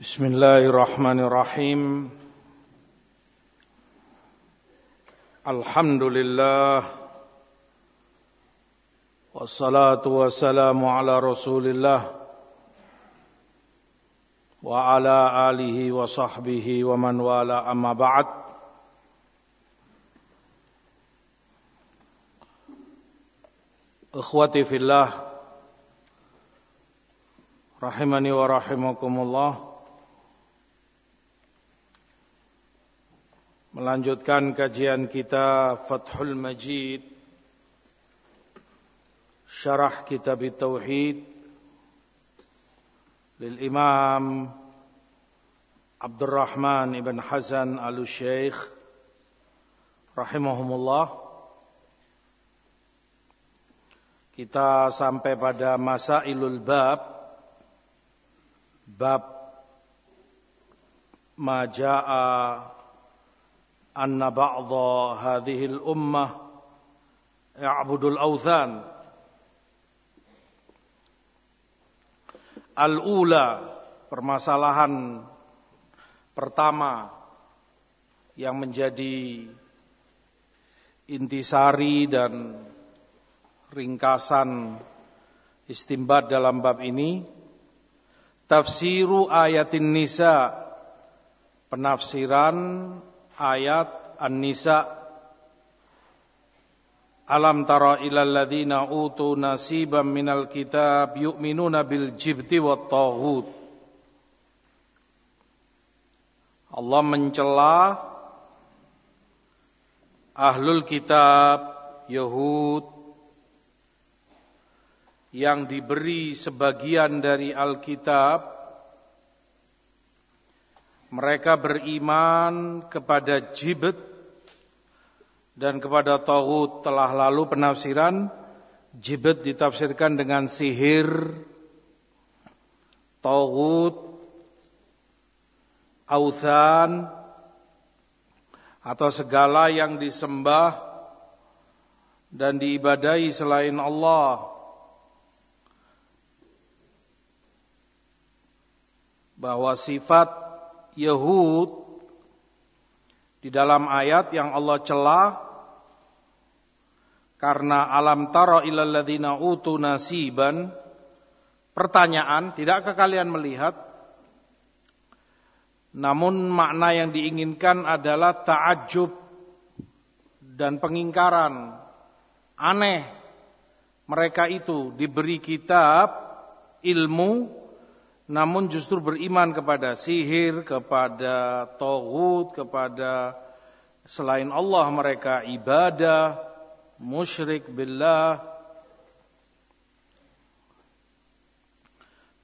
بسم الله الرحمن الرحيم الحمد لله والصلاة والسلام على رسول الله وعلى آله وصحبه ومن والاه أما بعد إخوتي في الله رحمني ورحمكم الله Melanjutkan kajian kita Fathul Majid Syarah Kitab Tauhid Lil Imam Abdurrahman Ibn Hasan Al-Syeikh Rahimahumullah. Kita sampai pada Masailul Bab Bab Maja'a أن بعض هذه الأمة يعبد الأوثان Al-ula permasalahan pertama yang menjadi intisari dan ringkasan istimbat dalam bab ini tafsiru ayatin nisa penafsiran ayat An-Nisa. Alam tara ilal ladhina utu nasiban minal kitab yu'minuna bil jibti wa taghut. Allah mencela ahlul kitab Yahud yang diberi sebagian dari Alkitab mereka beriman kepada jibet dan kepada tauhid telah lalu penafsiran. Jibet ditafsirkan dengan sihir tauhid authan atau segala yang disembah dan diibadahi selain Allah. Bahwa sifat Yahud di dalam ayat yang Allah celah karena alam tara ilal ladzina utu nasiban pertanyaan tidakkah kalian melihat namun makna yang diinginkan adalah ta'ajub dan pengingkaran. Aneh mereka itu diberi kitab ilmu namun justru beriman kepada sihir, kepada tohut, kepada selain Allah mereka ibadah, musyrik billah,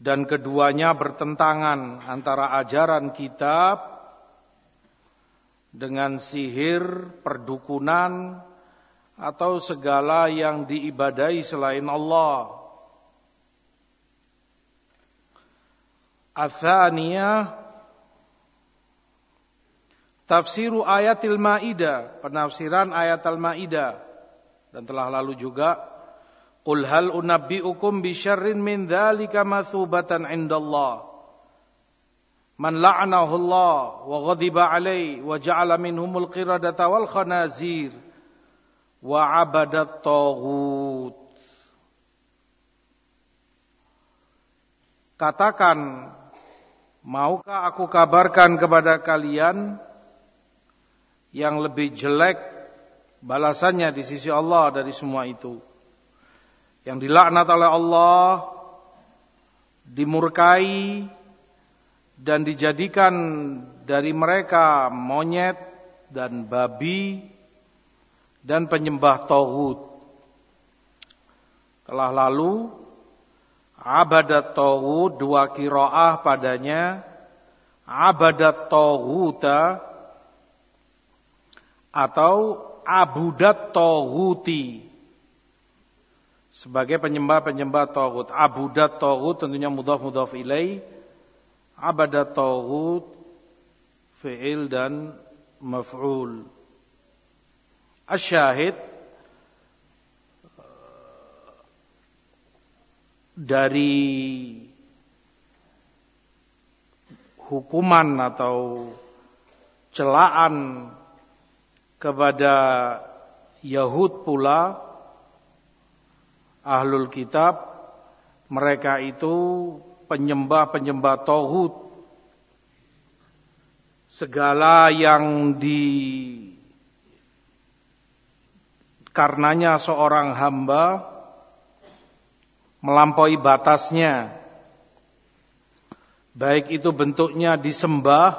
dan keduanya bertentangan antara ajaran kitab dengan sihir, perdukunan, atau segala yang diibadai selain Allah. Athaniyah Tafsiru ayatil Ma'idah, penafsiran ayat Al-Ma'idah. Dan telah lalu juga Qul hal unabbi'ukum bi syarrin min dzalika mathubatan indallah. Man la'anahu Allah wa ghadiba alaihi wa ja'ala minhumul qiradata wal khanazir wa 'abadat taghut. Katakan Maukah aku kabarkan kepada kalian yang lebih jelek balasannya di sisi Allah dari semua itu? Yang dilaknat oleh Allah, dimurkai dan dijadikan dari mereka monyet dan babi dan penyembah tauhid. Telah lalu abadat tauhid dua kiroah padanya. Abadat tauhuta atau abudat tauhuti. Sebagai penyembah-penyembah tauhid abudat tauhid tentunya mudhaf mudhaf ilai. Abadat tauhid fi'il dan maf'ul. Asyahid dari hukuman atau celaan kepada Yahud pula ahlul kitab mereka itu penyembah-penyembah tauhid. Segala yang di karenanya seorang hamba melampaui batasnya. Baik itu bentuknya disembah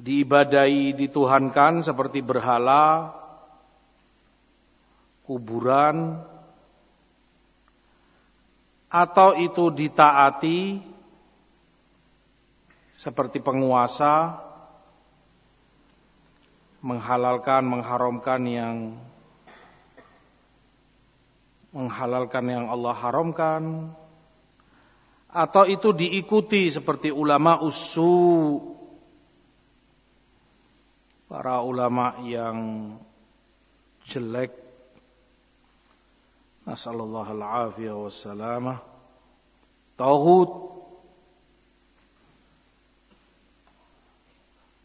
diibadai dituhankan seperti berhala kuburan atau itu ditaati seperti penguasa menghalalkan mengharamkan yang menghalalkan yang Allah haramkan atau itu diikuti seperti ulama usu para ulama yang jelek. Nasallallahu alafiyah wassalamah tauhid.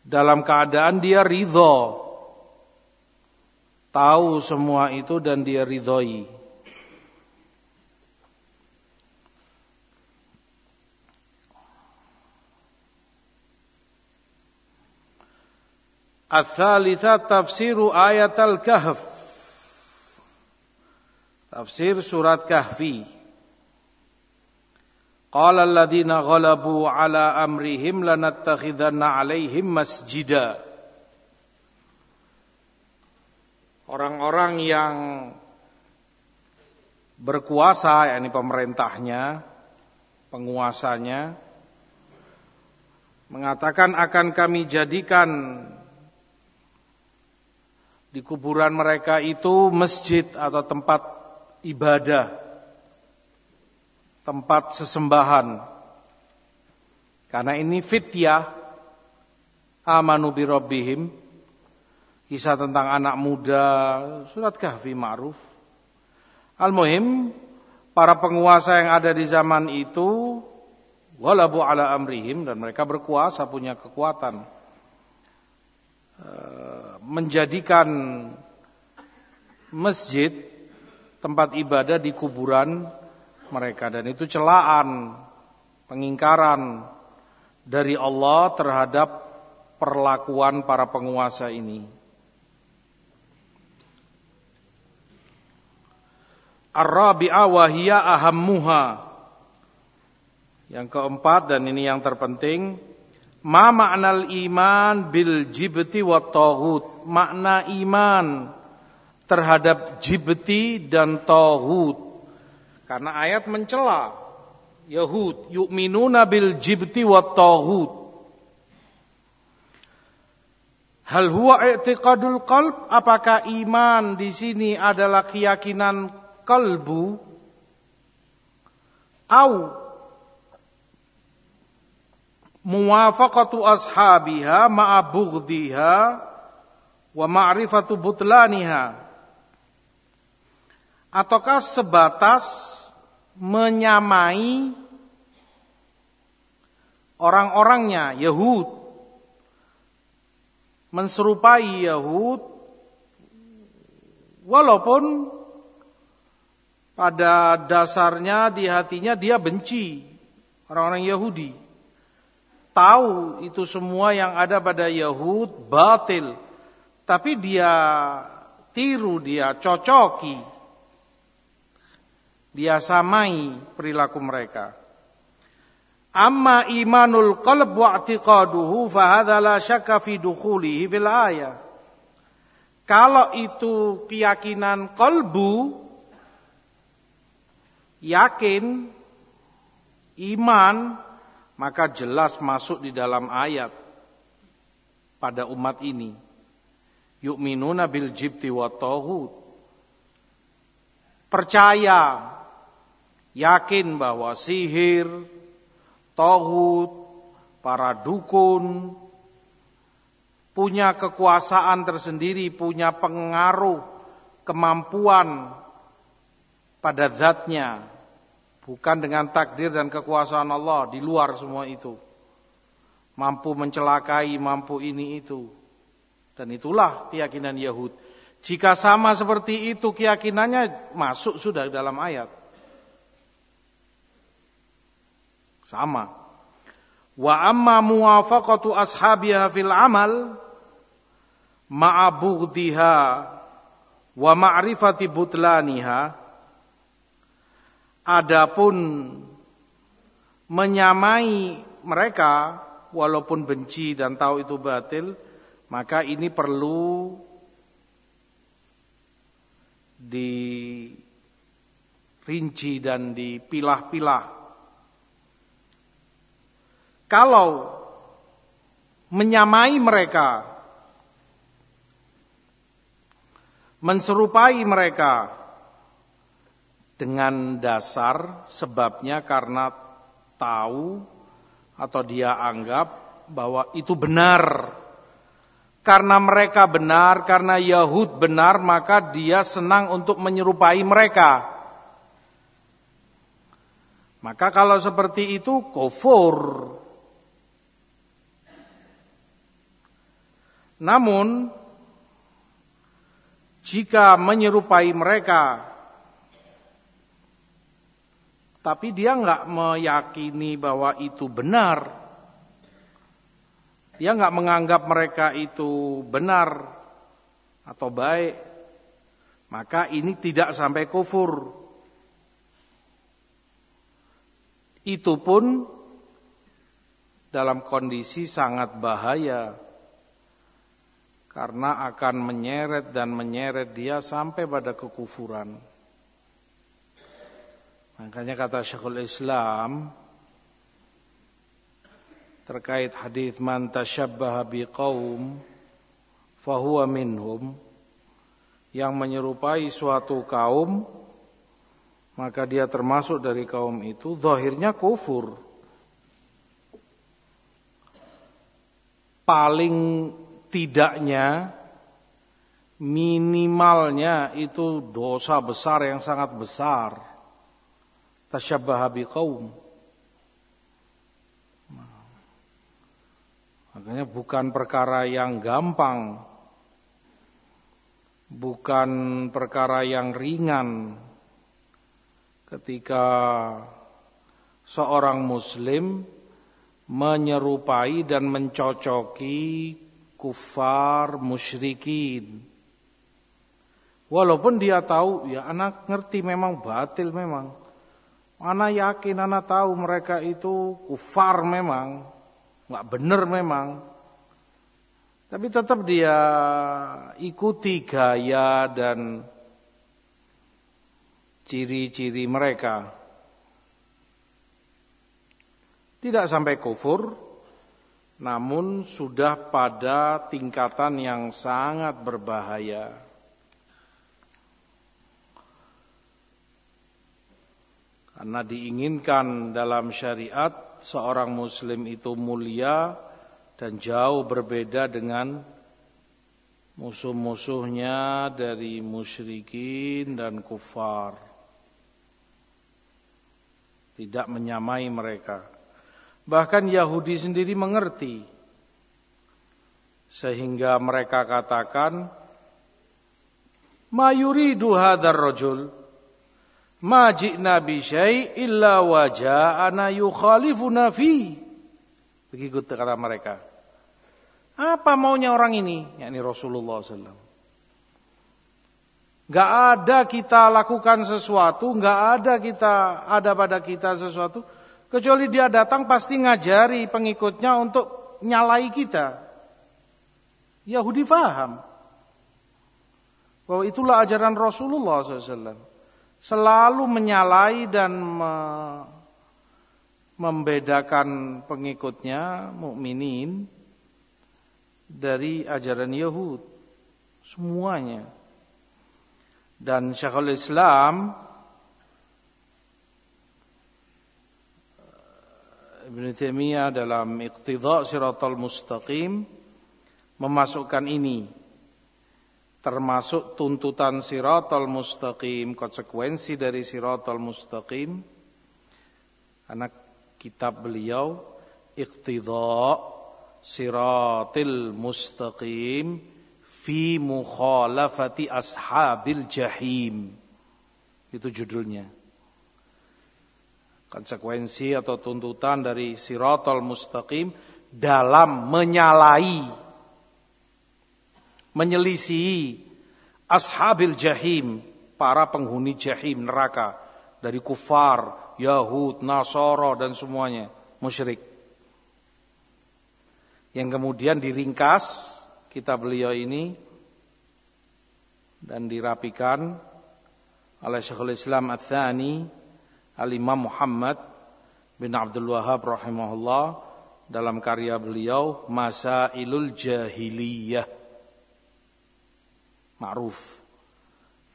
Dalam keadaan dia ridho. Tahu semua itu dan dia ridhoi Al-thalitha tafsiru ayat al-kahf. Tafsir surat kahfi. Qala alladhina ghalabu ala amrihim lanattakhidanna alaihim masjida. Orang-orang yang berkuasa, yakni pemerintahnya, penguasanya, mengatakan akan kami jadikan di kuburan mereka itu masjid atau tempat ibadah, tempat sesembahan. Karena ini fityah amanu bi rabbihim. Kisah tentang anak muda, surat kahfi ma'ruf. Al-muhim, para penguasa yang ada di zaman itu, walabu ala amrihim, dan mereka berkuasa, punya kekuatan menjadikan masjid tempat ibadah di kuburan mereka dan itu celaan pengingkaran dari Allah terhadap perlakuan para penguasa ini. Ar-rabi'a wa hiya ahammuha. Yang keempat dan ini yang terpenting Ma maknal iman bil jibti wa taghut. Makna iman terhadap jibti dan taghut. Karena ayat mencela Yahud yu'minuna bil jibti wa taghut. Hal huwa i'tiqadul qalb? Apakah iman di sini adalah keyakinan kalbu? Au muwafaqatu ashabiha ma'a bughdiha wa ma'rifatu butlaniha. Ataukah sebatas menyamai orang-orangnya Yahud? Menserupai Yahud walaupun pada dasarnya di hatinya dia benci orang-orang Yahudi tahu itu semua yang ada pada Yahud batil. Tapi dia tiru, dia cocoki. Dia samai perilaku mereka. Amma imanul qalb wa i'tiqaduhu fahadha la syakka fi dukhulihi fil ayah. Kalau itu keyakinan kolbu, yakin, iman, maka jelas masuk di dalam ayat pada umat ini. Yu'minuna bil jibti wa. Percaya, yakin bahwa sihir, tauhid, para dukun, punya kekuasaan tersendiri, punya pengaruh, kemampuan pada zatnya, Bukan dengan takdir dan kekuasaan Allah, di luar semua itu. mampu mencelakai, mampu ini itu. Dan itulah keyakinan Yahud. Jika sama seperti itu keyakinannya masuk sudah dalam ayat. Sama. Wa amma muwafaqatu ashabiha fil amal ma'a wa ma'rifati butlaniha adapun menyamai mereka walaupun benci dan tahu itu batil maka ini perlu dirinci dan dipilah-pilah. Kalau menyamai mereka menserupai mereka dengan dasar sebabnya karena tahu atau dia anggap bahwa itu benar. Karena mereka benar, karena Yahud benar, maka dia senang untuk menyerupai mereka. Maka kalau seperti itu kufur. Namun jika menyerupai mereka tapi dia nggak meyakini bahwa itu benar. Dia nggak menganggap mereka itu benar atau baik. Maka ini tidak sampai kufur. Itu pun dalam kondisi sangat bahaya. Karena akan menyeret dan menyeret dia sampai pada kekufuran. Makanya kata Syekhul Islam terkait hadis man tasyabbaha biqaum fahuwa minhum yang menyerupai suatu kaum maka dia termasuk dari kaum itu zahirnya kufur paling tidaknya minimalnya itu dosa besar yang sangat besar. Tasyabbaha biqaum. Makanya bukan perkara yang gampang. Bukan perkara yang ringan ketika seorang muslim menyerupai dan mencocoki kufar musyrikin. Walaupun dia tahu, ya anak ngerti memang batil memang. Anak yakin, anak tahu mereka itu kufar memang. nggak benar memang. Tapi tetap dia ikuti gaya dan ciri-ciri mereka. Tidak sampai kufur, namun sudah pada tingkatan yang sangat berbahaya. Karena diinginkan dalam syariat seorang muslim itu mulia dan jauh berbeda dengan musuh-musuhnya dari musyrikin dan kufar. Tidak menyamai mereka. Bahkan Yahudi sendiri mengerti. Sehingga mereka katakan, Ma yuridu hadar rajul ma ji'na bi illa waja'ana yukhalifuna fi. Begitu kata mereka. Apa maunya orang ini? yakni Rasulullah SAW. Gak ada kita lakukan sesuatu, gak ada kita ada pada kita sesuatu Kecuali dia datang pasti ngajari pengikutnya untuk nyalai kita. Yahudi faham. Bahwa itulah ajaran Rasulullah SAW. Selalu menyalai dan me membedakan pengikutnya, mukminin dari ajaran Yahud. Semuanya. Dan Syekhul Islam Ibn Taimiyah dalam Iqtidha Siratal Mustaqim memasukkan ini termasuk tuntutan Siratal Mustaqim, konsekuensi dari Siratal Mustaqim. Karena kitab beliau Iqtidha siratil mustaqim fi mukhalafati ashabil jahim. Itu judulnya. Konsekuensi atau tuntutan dari siratal mustaqim dalam menyalahi menyelisihi ashabil jahim, para penghuni jahim neraka dari kufar, Yahud, Nasoro dan semuanya musyrik. Yang kemudian diringkas kitab beliau ini dan dirapikan oleh Syekhul Islam Ats-Tsani Al-Imam Muhammad bin Abdul Wahab rahimahullah dalam karya beliau Masailul Jahiliyah. Ma'ruf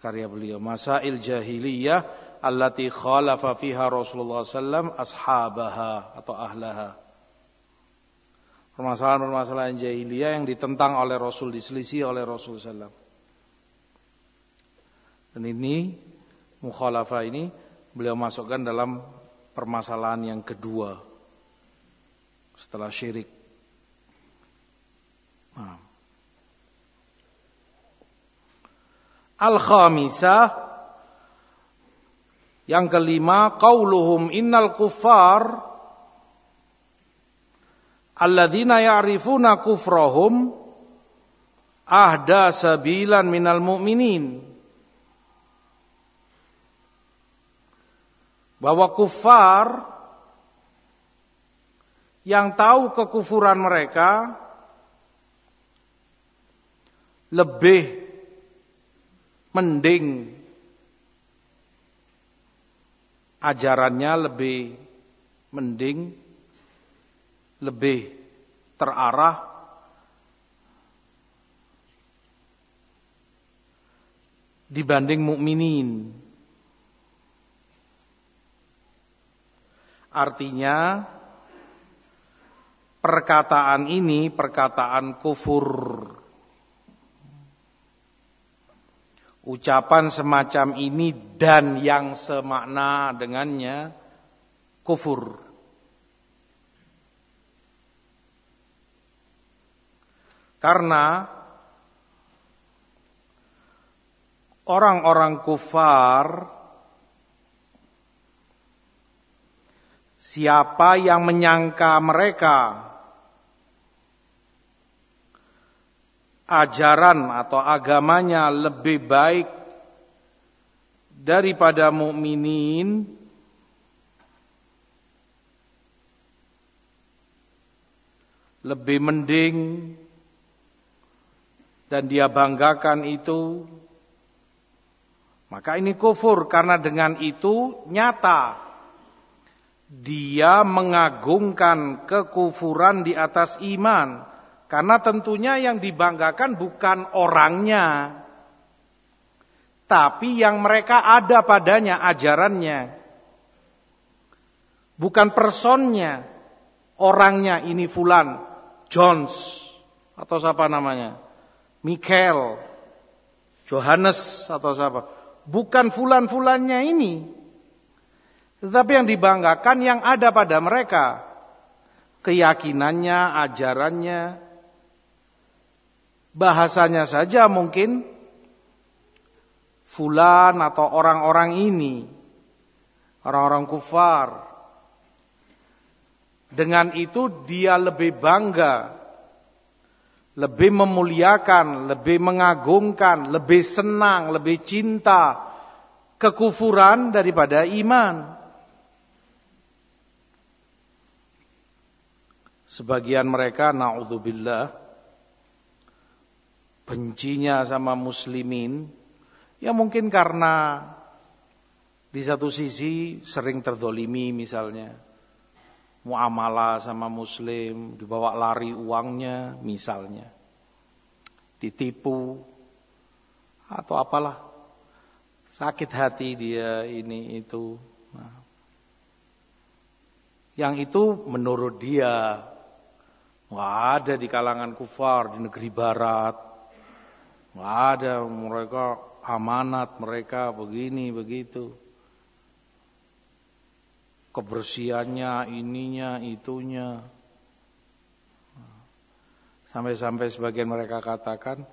karya beliau Masail Jahiliyah allati khalafa fiha Rasulullah sallam ashabaha atau ahlaha permasalahan-permasalahan jahiliyah yang ditentang oleh Rasul, diselisih oleh Rasul SAW. Dan ini, mukhalafah ini, beliau masukkan dalam permasalahan yang kedua. Setelah syirik. Nah. Al-khamisah. Yang kelima qauluhum innal kuffar alladzina ya'rifuna kufrahum ahda sabilan minal mu'minin. Bahwa kufar yang tahu kekufuran mereka lebih mending ajarannya lebih mending lebih terarah dibanding mukminin. Artinya perkataan ini perkataan kufur. Ucapan semacam ini dan yang semakna dengannya kufur. Karena orang-orang kufar siapa yang menyangka mereka ajaran atau agamanya lebih baik daripada mukminin lebih mending dan dia banggakan itu, maka ini kufur karena dengan itu nyata dia mengagungkan kekufuran di atas iman. Karena tentunya yang dibanggakan bukan orangnya, tapi yang mereka ada padanya ajarannya. Bukan personnya, orangnya ini fulan, Jones atau siapa namanya. Mikael, Johannes atau siapa. Bukan fulan-fulannya ini. Tetapi yang dibanggakan yang ada pada mereka. Keyakinannya, ajarannya. Bahasanya saja mungkin fulan atau orang-orang ini. Orang-orang kufar. Dengan itu dia lebih bangga lebih memuliakan, lebih mengagungkan, lebih senang, lebih cinta kekufuran daripada iman. Sebagian mereka naudzubillah bencinya sama muslimin ya mungkin karena di satu sisi sering terdolimi misalnya muamalah sama muslim, dibawa lari uangnya misalnya. Ditipu atau apalah. Sakit hati dia ini itu. Nah. Yang itu menurut dia nggak ada di kalangan kufar di negeri barat. Ada mereka amanat mereka begini begitu kebersihannya, ininya, itunya. Sampai-sampai sebagian mereka katakan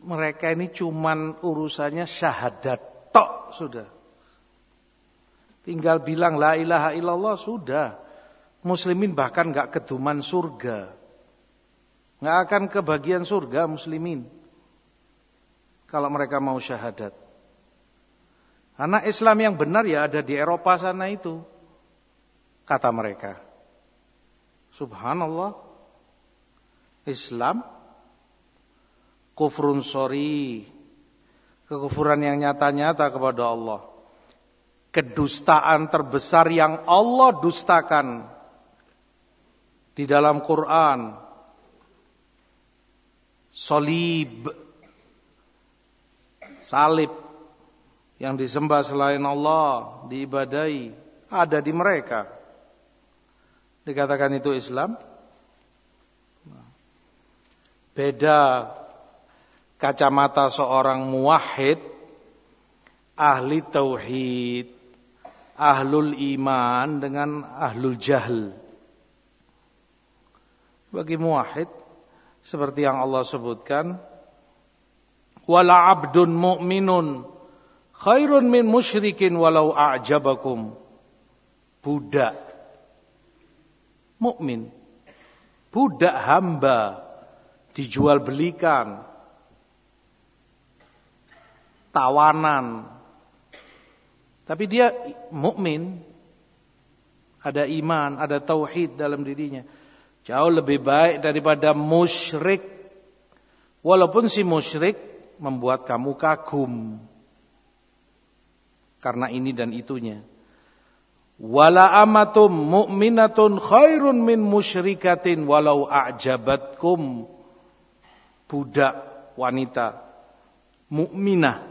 mereka ini cuman urusannya syahadat tok sudah. Tinggal bilang la ilaha illallah sudah. Muslimin bahkan gak keduman surga. Gak akan kebagian surga muslimin. Kalau mereka mau syahadat. Karena Islam yang benar ya ada di Eropa sana itu. Kata mereka. Subhanallah. Islam kufrun sorry kekufuran yang nyata-nyata kepada Allah kedustaan terbesar yang Allah dustakan di dalam Quran solib. Salib. Yang disembah selain Allah diibadai ada di mereka. Dikatakan itu Islam. Beda kacamata seorang muwahhid ahli tauhid, ahlul iman dengan ahlul jahl. Bagi muwahhid seperti yang Allah sebutkan, wala abdun mu'minun khairun min musyrikin walau a'jabakum. Budak mukmin, budak hamba dijual belikan, tawanan. Tapi dia mukmin, ada iman, ada tauhid dalam dirinya. Jauh lebih baik daripada musyrik. Walaupun si musyrik membuat kamu kagum. Karena ini dan itunya. Wala amatum mu'minatun khairun min musyrikatin walau a'jabatkum budak wanita mukminah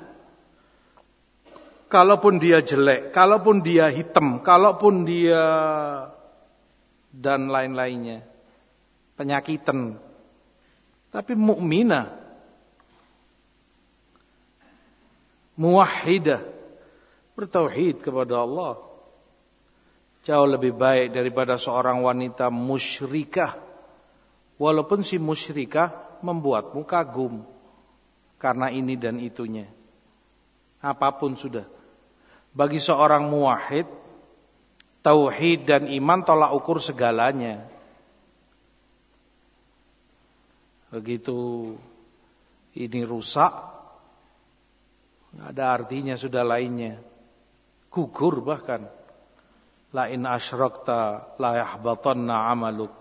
kalaupun dia jelek kalaupun dia hitam kalaupun dia dan lain-lainnya penyakitan tapi mukminah muwahhidah bertauhid kepada Allah jauh lebih baik daripada seorang wanita musyrikah walaupun si musyrikah membuatmu kagum karena ini dan itunya. Apa pun sudah. Bagi seorang muwahhid, tauhid dan iman tolak ukur segalanya. Begitu ini rusak, nggak ada artinya sudah lainnya. Gugur bahkan. La in asyrakta la yahbatanna amaluk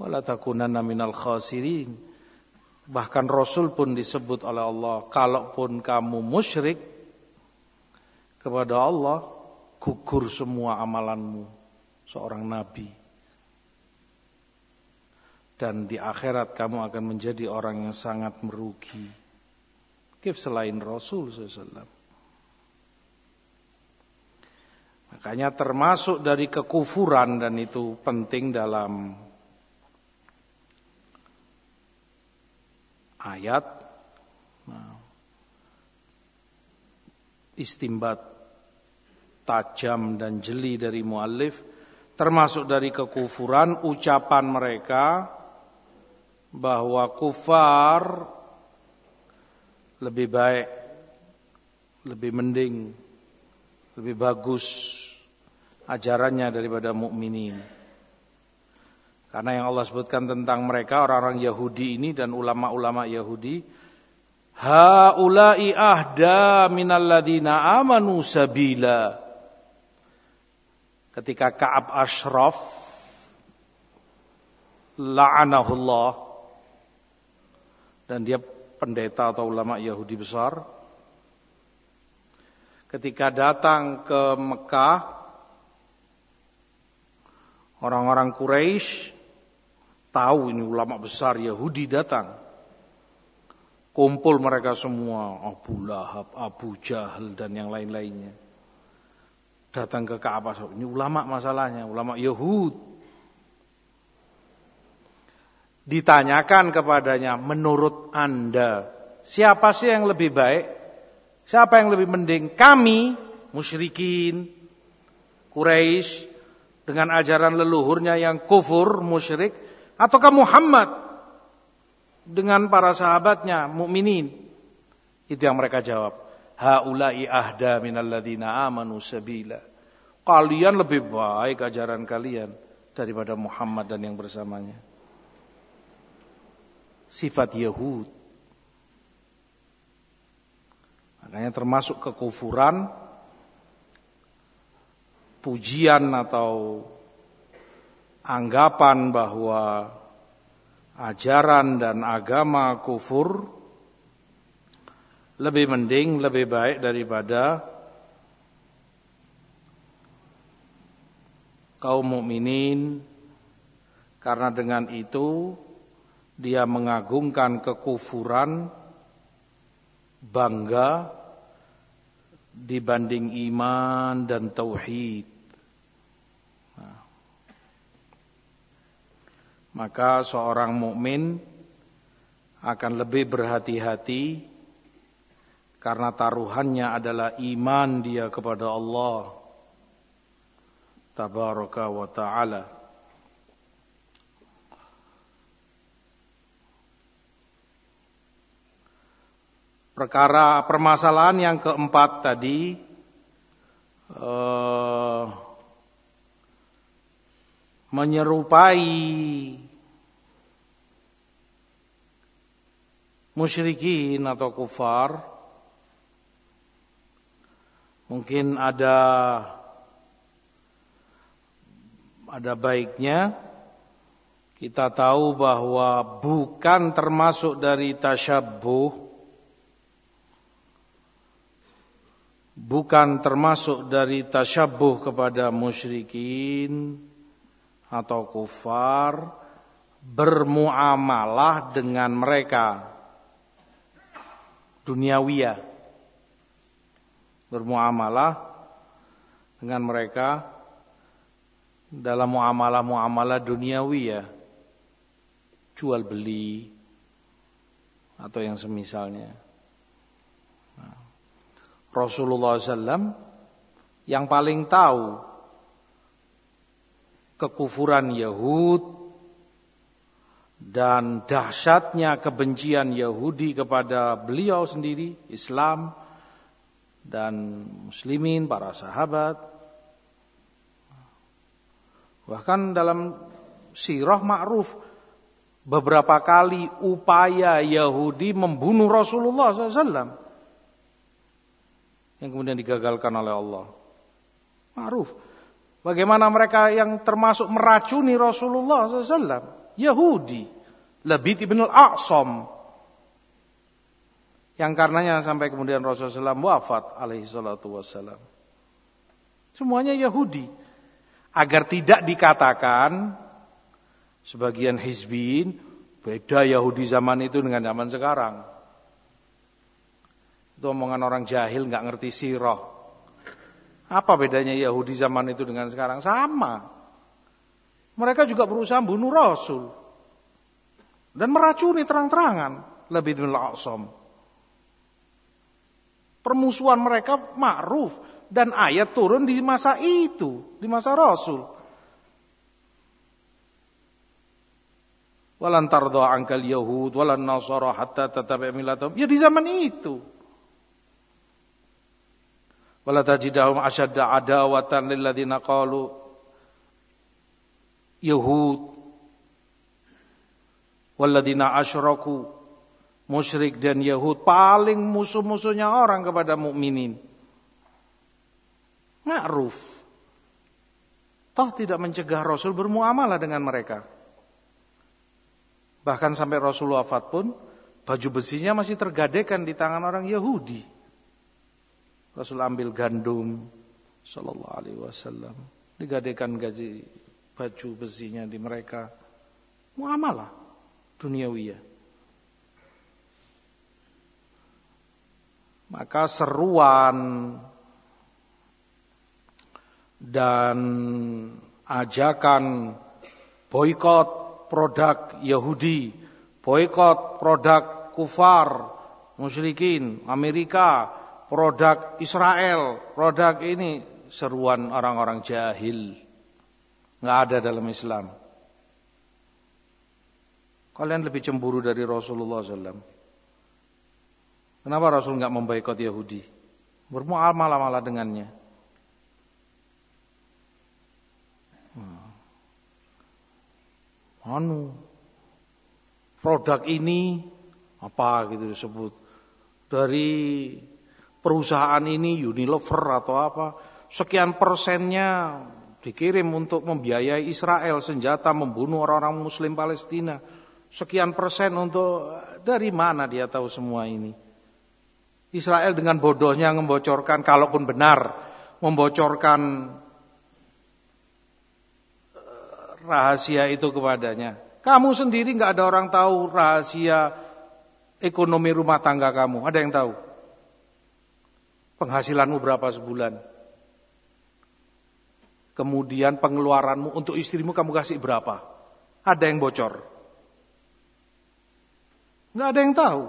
wala takunanna minal khasirin. Bahkan Rasul pun disebut oleh Allah, kalaupun kamu musyrik kepada Allah, gugur semua amalanmu seorang nabi. Dan di akhirat kamu akan menjadi orang yang sangat merugi. Kif selain Rasul SAW. Makanya termasuk dari kekufuran dan itu penting dalam ayat nah, istimbat tajam dan jeli dari muallif termasuk dari kekufuran ucapan mereka bahwa kufar lebih baik lebih mending lebih bagus ajarannya daripada mukminin karena yang Allah sebutkan tentang mereka orang-orang Yahudi ini dan ulama-ulama Yahudi, haula'i ahda minalladina amanu sabila. Ketika Ka'ab Ashraf la'anahullah dan dia pendeta atau ulama Yahudi besar ketika datang ke Mekah orang-orang Quraisy tahu ini ulama besar Yahudi datang. Kumpul mereka semua, Abu Lahab, Abu Jahal dan yang lain-lainnya. Datang ke Ka'bah, ini ulama masalahnya, ulama Yahud. Ditanyakan kepadanya, menurut Anda, siapa sih yang lebih baik? Siapa yang lebih mending? Kami, musyrikin, Quraisy dengan ajaran leluhurnya yang kufur, musyrik, Ataukah Muhammad dengan para sahabatnya mukminin? Itu yang mereka jawab. Haulai ahda minalladzina amanu sabila. Kalian lebih baik ajaran kalian daripada Muhammad dan yang bersamanya. Sifat Yahud. Makanya termasuk kekufuran pujian atau anggapan bahwa ajaran dan agama kufur lebih mending, lebih baik daripada kaum mukminin karena dengan itu dia mengagungkan kekufuran bangga dibanding iman dan tauhid. Maka seorang mukmin akan lebih berhati-hati karena taruhannya adalah iman dia kepada Allah. Tabaraka wa taala perkara permasalahan yang keempat tadi uh, menyerupai musyrikin atau kufar. Mungkin ada ada baiknya kita tahu bahwa bukan termasuk dari tasyabbuh bukan termasuk dari tasyabbuh kepada musyrikin atau kufar bermuamalah dengan mereka duniawiyah. Bermuamalah dengan mereka dalam muamalah-muamalah duniawiyah. Jual beli atau yang semisalnya Rasulullah SAW yang paling tahu kekufuran Yahud dan dahsyatnya kebencian Yahudi kepada beliau sendiri, Islam dan muslimin, para sahabat. Bahkan dalam sirah ma'ruf beberapa kali upaya Yahudi membunuh Rasulullah SAW yang kemudian digagalkan oleh Allah. Ma'ruf. Bagaimana mereka yang termasuk meracuni Rasulullah SAW. Yahudi. Labid ibn al-A'sam. Yang karenanya sampai kemudian Rasulullah SAW wafat alaihi salatu wassalam. Semuanya Yahudi. Agar tidak dikatakan sebagian hizbin beda Yahudi zaman itu dengan zaman sekarang. Itu omongan orang jahil nggak ngerti sirah. Apa bedanya Yahudi zaman itu dengan sekarang? Sama. Mereka juga berusaha bunuh Rasul. Dan meracuni terang-terangan. Lebih dari Asam. Permusuhan mereka ma'ruf. Dan ayat turun di masa itu. Di masa Rasul. Walan tarda angkal Yahud. Walan nasara hatta tatabi milatum. Ya di zaman itu. Wala tajidahum asyadda adawatan lilladina qalu Yahud Walladina asyraku musyrik dan Yahud paling musuh-musuhnya orang kepada mukminin. Ma'ruf. Toh tidak mencegah Rasul bermuamalah dengan mereka. Bahkan sampai Rasul wafat pun baju besinya masih tergadekan di tangan orang Yahudi. Rasul ambil gandum sallallahu alaihi wasallam digadekan gaji baju besinya di mereka. Muamalah duniawiyah. Maka seruan dan ajakan boykot produk Yahudi, boykot produk kufar, musyrikin, Amerika, produk Israel, produk ini seruan orang-orang jahil nggak ada dalam Islam. Kalian lebih cemburu dari Rasulullah SAW. Kenapa Rasul nggak memboikot Yahudi? Bermuamalah-malah dengannya. Hmm. Anu, produk ini apa gitu disebut dari perusahaan ini Unilever atau apa sekian persennya dikirim untuk membiayai Israel senjata membunuh orang-orang muslim Palestina. Sekian persen untuk dari mana dia tahu semua ini? Israel dengan bodohnya membocorkan kalaupun benar membocorkan eh, rahasia itu kepadanya. Kamu sendiri nggak ada orang tahu rahasia ekonomi rumah tangga kamu? Ada yang tahu penghasilanmu berapa sebulan Kemudian pengeluaranmu untuk istrimu kamu kasih berapa? Ada yang bocor? Nggak ada yang tahu.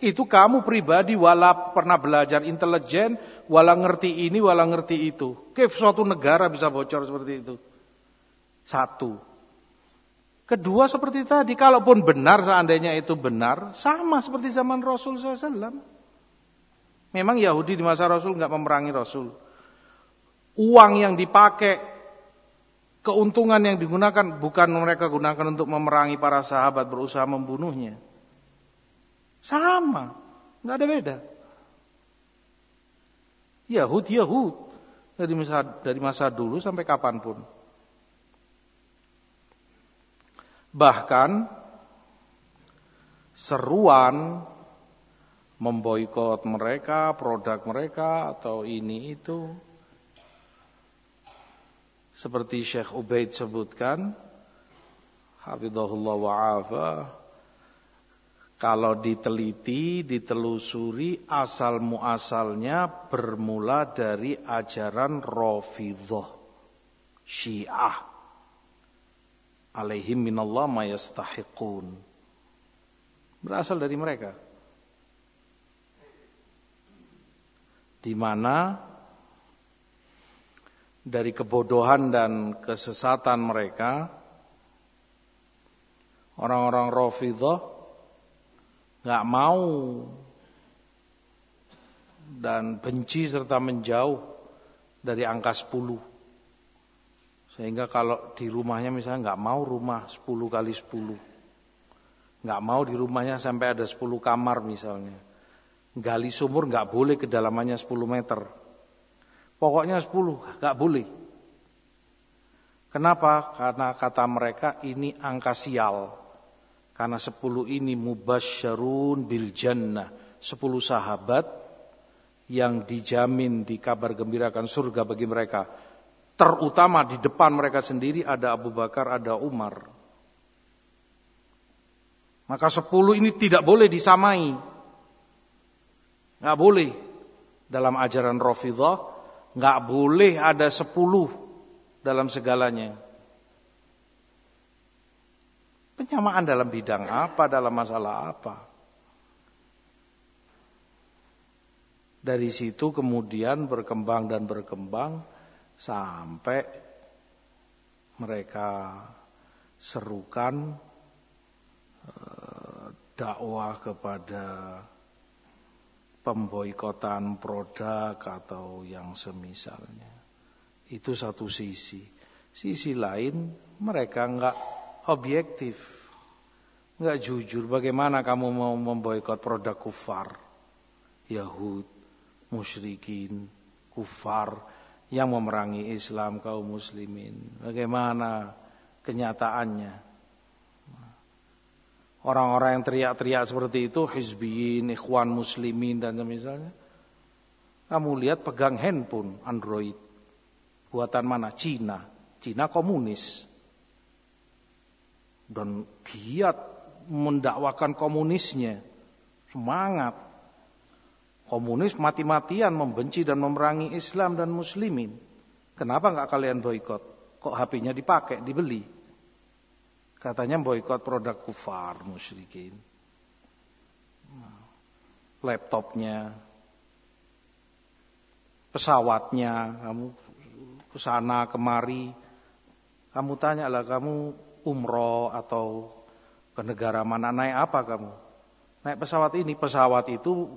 Itu kamu pribadi wala pernah belajar intelijen, wala ngerti ini, wala ngerti itu. Kif suatu negara bisa bocor seperti itu. Satu. Kedua seperti tadi, kalaupun benar seandainya itu benar, sama seperti zaman Rasul SAW. Memang Yahudi di masa Rasul nggak memerangi Rasul uang yang dipakai, keuntungan yang digunakan bukan mereka gunakan untuk memerangi para sahabat berusaha membunuhnya. Sama, nggak ada beda. Yahud Yahud dari masa dari masa dulu sampai kapan pun. Bahkan seruan memboikot mereka, produk mereka atau ini itu. Seperti Syekh Ubaid sebutkan, Hafizahullah wa'afa, kalau diteliti, ditelusuri asal muasalnya bermula dari ajaran Rafidhah Syiah. Alaihim minallah mayastahiqun berasal dari mereka di mana dari kebodohan dan kesesatan mereka orang-orang Rafidhah nggak mau dan benci serta menjauh dari angka 10 sehingga kalau di rumahnya misalnya nggak mau rumah 10 kali 10 nggak mau di rumahnya sampai ada 10 kamar misalnya gali sumur nggak boleh kedalamannya 10 meter Pokoknya 10, gak boleh. Kenapa? Karena kata mereka ini angka sial. Karena 10 ini mubasyarun bil jannah. 10 sahabat yang dijamin dikabar gembirakan surga bagi mereka. Terutama di depan mereka sendiri ada Abu Bakar, ada Umar. Maka 10 ini tidak boleh disamai. Gak boleh. Dalam ajaran Rafidah nggak boleh ada sepuluh dalam segalanya. Penyamaan dalam bidang apa, dalam masalah apa. Dari situ kemudian berkembang dan berkembang sampai mereka serukan eh, dakwah kepada pemboikotan produk atau yang semisalnya. Itu satu sisi. Sisi lain mereka enggak objektif. Enggak jujur bagaimana kamu mau memboikot produk kufar. Yahud, musyrikin, kufar yang memerangi Islam kaum muslimin. Bagaimana kenyataannya? Orang-orang yang teriak-teriak seperti itu, hizbiyin, ikhwan muslimin dan semisalnya. Kamu lihat pegang handphone Android. Buatan mana? Cina. Cina komunis. Dan giat mendakwakan komunisnya. Semangat. Komunis mati-matian membenci dan memerangi Islam dan muslimin. Kenapa nggak kalian boykot? Kok HP-nya dipakai, dibeli? Katanya boykot produk kufar musyrikin. Laptopnya, pesawatnya, kamu ke sana kemari, kamu tanya lah kamu umroh atau Ke negara mana naik apa kamu? Naik pesawat ini, pesawat itu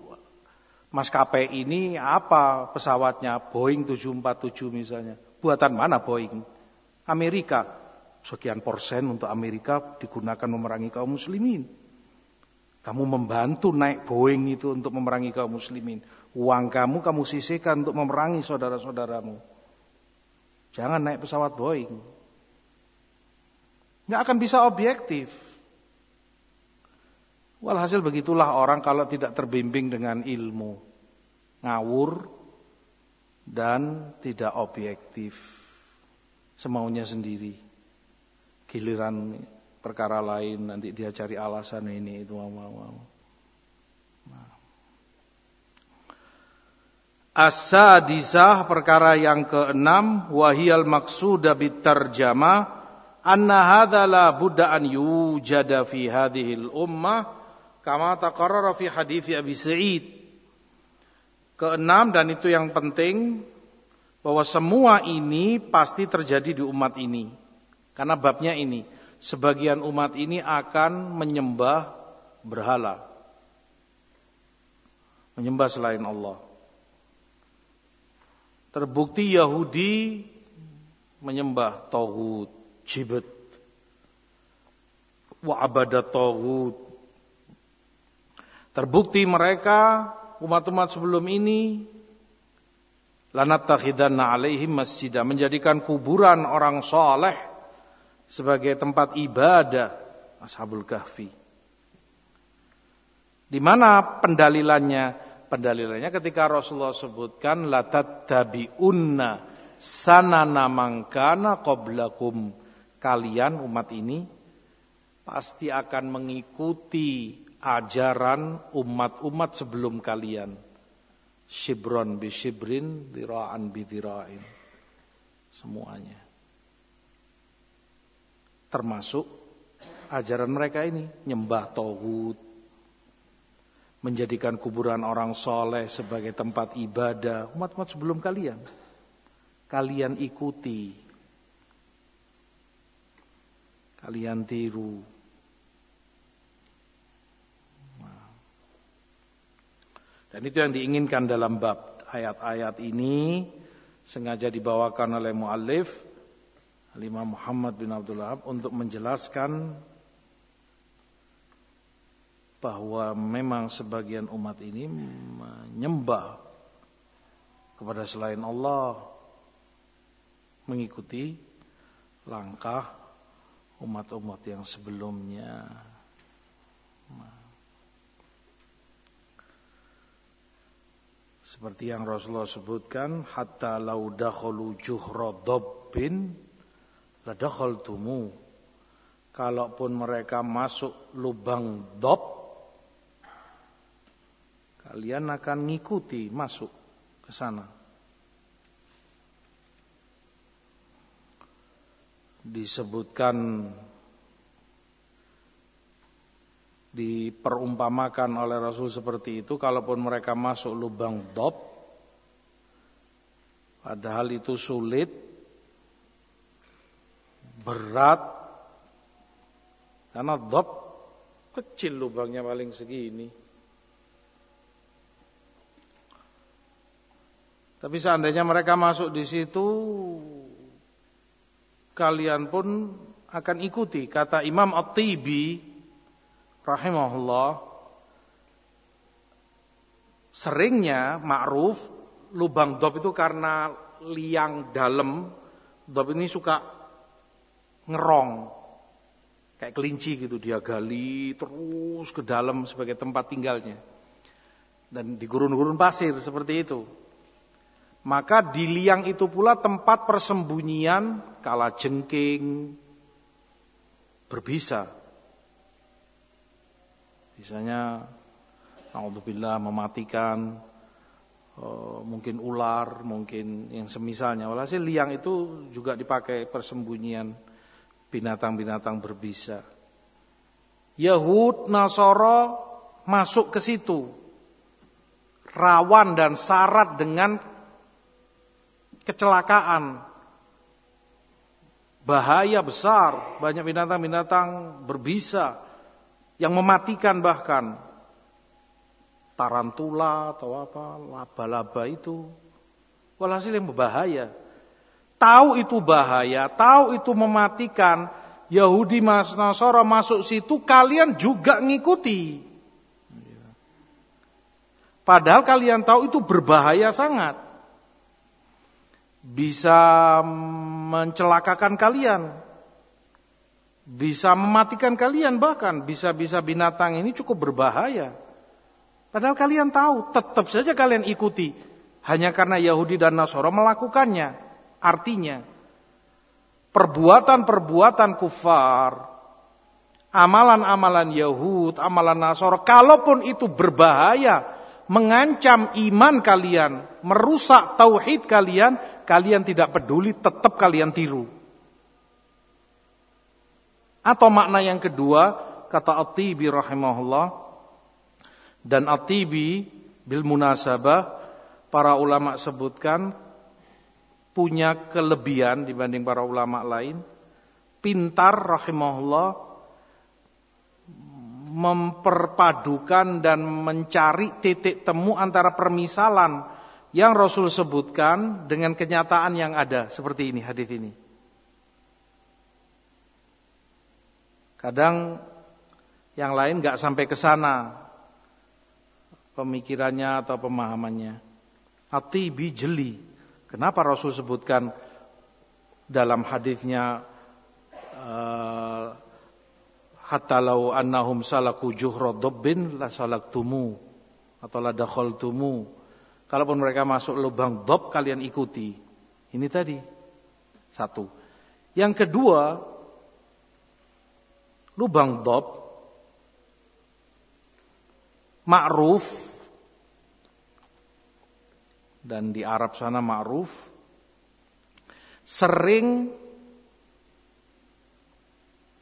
maskapai ini apa pesawatnya? Boeing 747 misalnya. Buatan mana Boeing? Amerika. Sekian persen untuk Amerika digunakan memerangi kaum muslimin. Kamu membantu naik Boeing itu untuk memerangi kaum muslimin. Uang kamu kamu sisihkan untuk memerangi saudara-saudaramu. Jangan naik pesawat Boeing. Nggak akan bisa objektif. Walhasil begitulah orang kalau tidak terbimbing dengan ilmu. Ngawur dan tidak objektif. Semaunya sendiri. Giliran perkara lain nanti dia cari alasan ini itu mau mau. Nah. As-sadisah perkara yang keenam wahiyal maksuda bitarjama anna hadza la budda an yujada fi hadhihi al-ummah Kama taqarrara fi hadis Abi Sa'id. Keenam dan itu yang penting bahwa semua ini pasti terjadi di umat ini. Karena babnya ini, sebagian umat ini akan menyembah berhala. Menyembah selain Allah. Terbukti Yahudi menyembah Tauhud, Jibet, wa abadat Terbukti mereka umat-umat sebelum ini lanat takhidanna alaihim masjidah menjadikan kuburan orang soleh sebagai tempat ibadah ashabul kahfi. Di mana pendalilannya? Pendalilannya ketika Rasulullah sebutkan latat tabiunna sanana mangkana qablakum kalian umat ini pasti akan mengikuti ajaran umat-umat sebelum kalian. Shibron bi shibrin, dira'an bi dira'in. Semuanya. Termasuk ajaran mereka ini. Nyembah Tauhud. Menjadikan kuburan orang soleh sebagai tempat ibadah. Umat-umat sebelum kalian. Kalian ikuti. Kalian tiru. Dan itu yang diinginkan dalam bab ayat-ayat ini sengaja dibawakan oleh muallif Imam Muhammad bin Abdul Wahab untuk menjelaskan bahwa memang sebagian umat ini menyembah kepada selain Allah mengikuti langkah umat-umat yang sebelumnya. Seperti yang Rasulullah sebutkan, hatta lau juhra dabbin ladakhaltumu. Kalaupun mereka masuk lubang dob, kalian akan ngikuti masuk ke sana. Disebutkan diperumpamakan oleh Rasul seperti itu kalaupun mereka masuk lubang dob padahal itu sulit berat karena dob kecil lubangnya paling segini. Tapi seandainya mereka masuk di situ kalian pun akan ikuti kata Imam At-Tibi rahimahullah seringnya ma'ruf lubang dob itu karena liang dalam. Dob ini suka ngerong. Kayak kelinci gitu dia gali terus ke dalam sebagai tempat tinggalnya. Dan di gurun-gurun pasir seperti itu. Maka di liang itu pula tempat persembunyian kala jengking berbisa. Misalnya, Alhamdulillah mematikan uh, mungkin ular, mungkin yang semisalnya. Walhasil liang itu juga dipakai persembunyian binatang-binatang berbisa. Yahud, Nasoro masuk ke situ. Rawan dan syarat dengan kecelakaan. Bahaya besar, banyak binatang-binatang berbisa yang mematikan bahkan tarantula atau apa laba-laba itu walhasil yang berbahaya tahu itu bahaya tahu itu mematikan. Yahudi Mas Nasara masuk situ kalian juga ngikuti. Padahal kalian tahu itu berbahaya sangat. Bisa mencelakakan kalian. Bisa mematikan kalian bahkan. Bisa-bisa binatang ini cukup berbahaya. Padahal kalian tahu, tetap saja kalian ikuti. Hanya karena Yahudi dan Nasoro melakukannya. Artinya perbuatan-perbuatan kufar, amalan-amalan Yahud, amalan Nasoro, kalaupun itu berbahaya, mengancam iman kalian, merusak tauhid kalian, kalian tidak peduli, tetap kalian tiru. Atau makna yang kedua, kata At-Tibi rahimahullah, dan At-Tibi bil munasabah, para ulama sebutkan, punya kelebihan dibanding para ulama lain, pintar rahimahullah, memperpadukan dan mencari titik temu antara permisalan yang Rasul sebutkan dengan kenyataan yang ada seperti ini hadis ini. Kadang yang lain nggak sampai ke sana pemikirannya atau pemahamannya. Atibi jeli. Kenapa Rasul sebutkan dalam hadisnya uh, hatta lau annahum salaku juhra dabbin la salaktumu atau la dakhaltumu. Kalaupun mereka masuk lubang dob kalian ikuti. Ini tadi. Satu. Yang kedua, lubang dob ma'ruf dan di Arab sana ma'ruf sering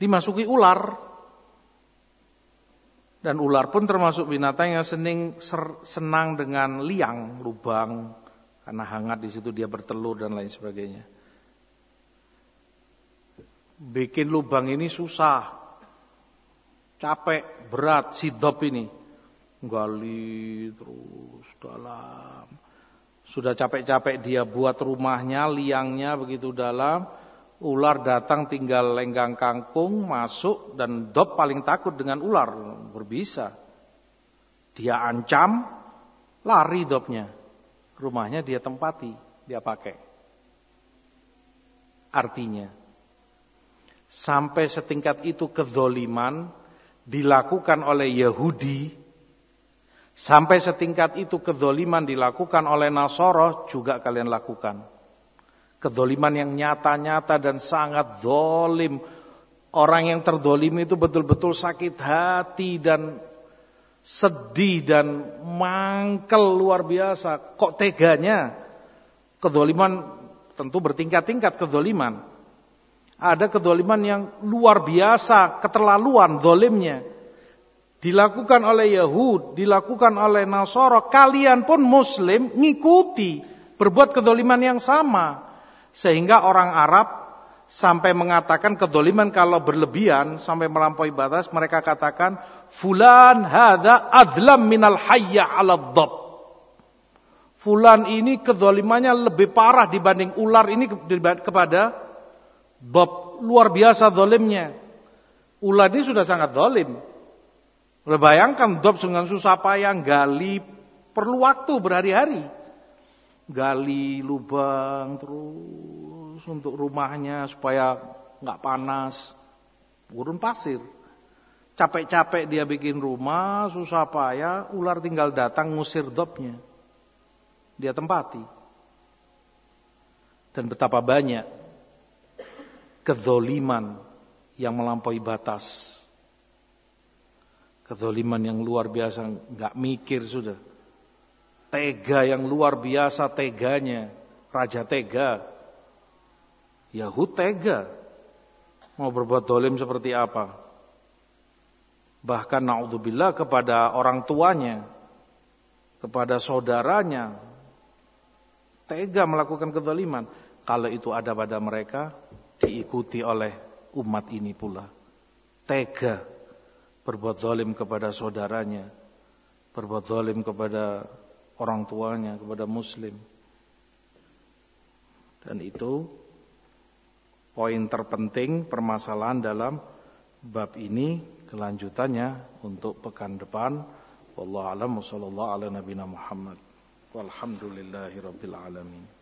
dimasuki ular dan ular pun termasuk binatang yang senang senang dengan liang lubang karena hangat di situ dia bertelur dan lain sebagainya. Bikin lubang ini susah, capek, berat si dop ini. Gali terus dalam. Sudah capek-capek dia buat rumahnya, liangnya begitu dalam. Ular datang tinggal lenggang kangkung, masuk dan dop paling takut dengan ular. Berbisa. Dia ancam, lari dopnya. Rumahnya dia tempati, dia pakai. Artinya, sampai setingkat itu kezoliman dilakukan oleh Yahudi sampai setingkat itu kedoliman dilakukan oleh Nasoro juga kalian lakukan. Kedoliman yang nyata-nyata dan sangat dolim. Orang yang terdolim itu betul-betul sakit hati dan sedih dan mangkel luar biasa. Kok teganya? Kedoliman tentu bertingkat-tingkat kedoliman. Ada kedoliman yang luar biasa, keterlaluan dolimnya. Dilakukan oleh Yahud, dilakukan oleh Nasoro. Kalian pun muslim ngikuti. Berbuat kedoliman yang sama. Sehingga orang Arab sampai mengatakan kedoliman kalau berlebihan. Sampai melampaui batas. Mereka katakan. Fulan hadha adlam minal hayya ala dhab. Fulan ini kedolimannya lebih parah dibanding ular ini kepada Bob luar biasa dolimnya. Ular ini sudah sangat dolim. Bayangkan Dob dengan susah payah gali perlu waktu berhari-hari. Gali lubang terus untuk rumahnya supaya nggak panas. Gurun pasir. Capek-capek dia bikin rumah, susah payah, ular tinggal datang ngusir dobnya. Dia tempati. Dan betapa banyak kezoliman yang melampaui batas. Kezoliman yang luar biasa, nggak mikir sudah. Tega yang luar biasa teganya, raja tega. Yahud tega. Mau berbuat dolim seperti apa? Bahkan na'udzubillah kepada orang tuanya, kepada saudaranya, tega melakukan kezaliman. Kalau itu ada pada mereka, diikuti oleh umat ini pula. Tega berbuat zalim kepada saudaranya, berbuat zalim kepada orang tuanya, kepada muslim. Dan itu poin terpenting permasalahan dalam bab ini kelanjutannya untuk pekan depan. Wallahu a'lam wa ala nabiyina Muhammad. Walhamdulillahi rabbil alamin.